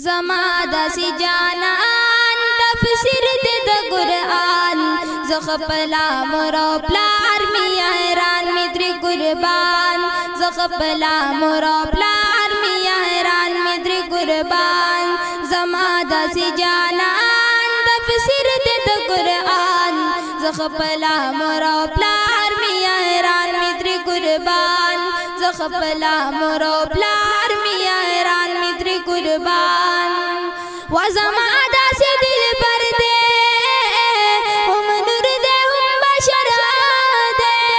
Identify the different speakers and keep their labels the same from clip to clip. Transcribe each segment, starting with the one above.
Speaker 1: زما داسې جانان تفسیر دې د قران زه خپل امر او پلار می حیران می درې قربان زه خپل امر او پلار می حیران می درې قربان زما داسې جانان تفسیر دې د قران زه خپل امر او پلار می حیران می درې قربان زه خپل امر او پلار می حیران قربان وزم آدھا سے دل پر دے ہم نور دے ہم بشر دے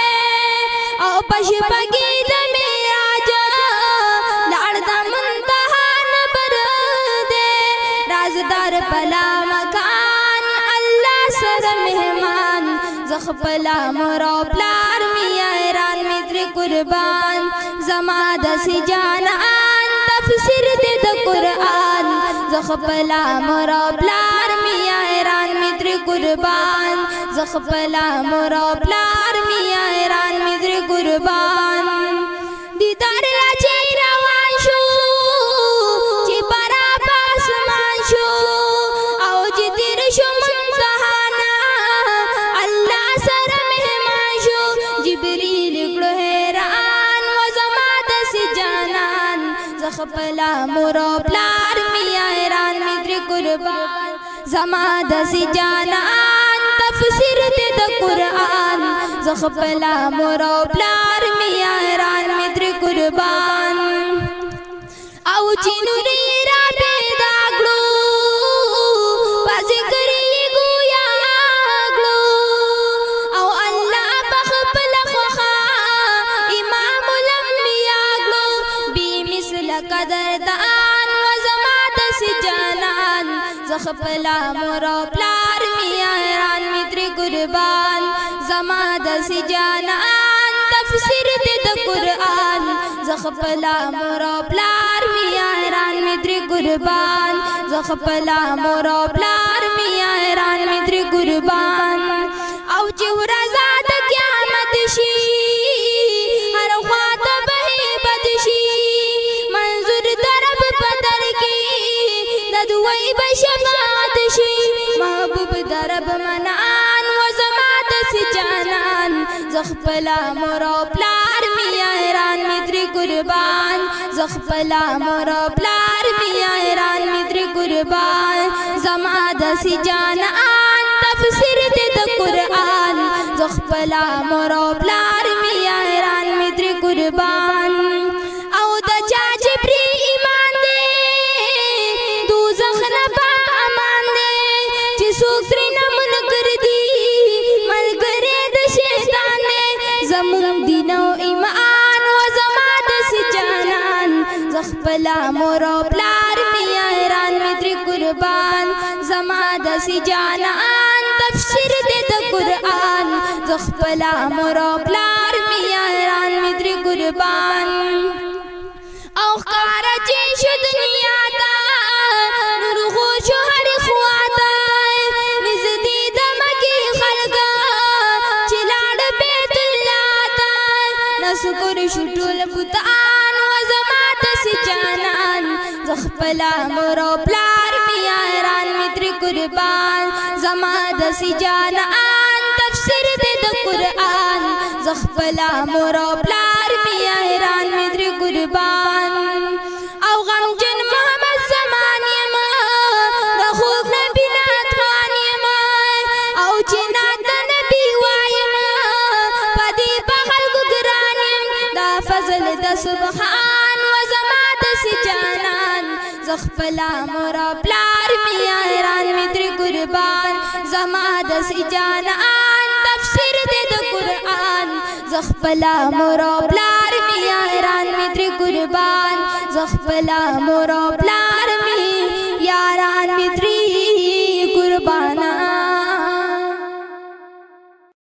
Speaker 1: او پش پگی دمی آجا لار دا منتحان پر دے رازدار پلا مکان اللہ سر مہمان زخ پلا مرو پلا قربان زمادہ سی جانان تفسیر قرآن زخپلا مرا پلار می ایران می تر قربان زخپلا مرا پلار می خپل مور او پلار میا ایران می در قربان زما د سي جانان تفسیر دې د قران ز خپل مور او پلار میا ایران می در قربان او چې نوري زخ پلا مور او پلار می ایران می تر قربان زما د سی جانان تفسیر دې د قران زخ پلا مور او پلار می ایران می تر قربان زخ پلا مور او پلار می ایران می تر قربان او چې ورځ زخپلا مور او پلار می ایران می درې قربان زخپلا مور او پلار می ایران می درې قربان زما د سي جان ان تفسیر دې د قران زخپلا مور او پلار می ایران می درې قربان پلا مور او پلار می ایران می قربان زما د سی جانان تفسیر دې د قران زخ پلا مور او پلار می ایران می قربان او کار چې شو دنیا تا نور خو شو هر خوا تا نزدې د مکی خلک چې لاړ بیت الله تا نسکر شو ټول بوتان سي جانان زخپلا مورو پلار میاران می در قربان زما د سي جانان تفسیر دې د قران زخپلا مورو پلار میاران می در قربان او غم جن محمد زمانه ما رخوب نبی ناتوانه ما او جنا د نبی وایم پدی په خلق ګرانم دا فضل د سبحان سي جانان زخپلا مورا پلار می ایران می در قربان زما د سي جانان تفسیر دې د قران زخپلا مورا پلار می ایران می در قربان زخپلا مورا پلار می یاران می در